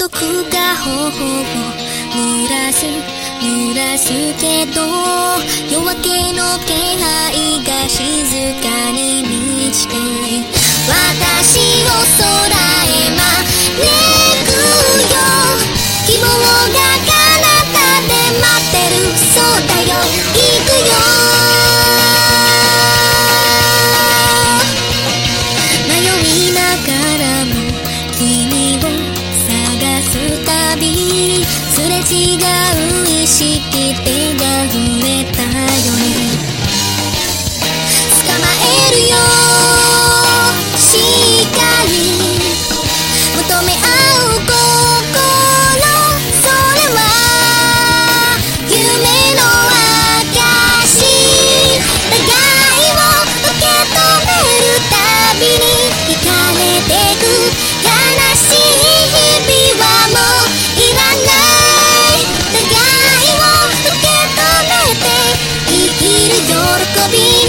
届くが頬を濡らす濡らすけど夜明けの気配が静かに満ちて私を空へ招くよ希望が彼方で待ってるそうだよ行くよ違う意識手が触れ喜び